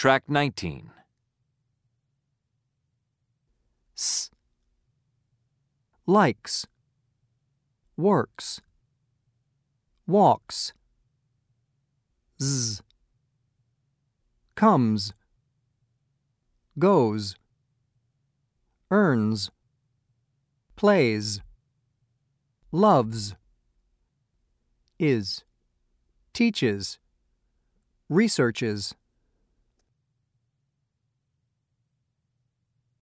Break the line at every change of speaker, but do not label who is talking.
Track 19.
S. Likes. Works. Walks. Z. Comes. Goes. Earns. Plays. Loves. Is. Teaches. Researches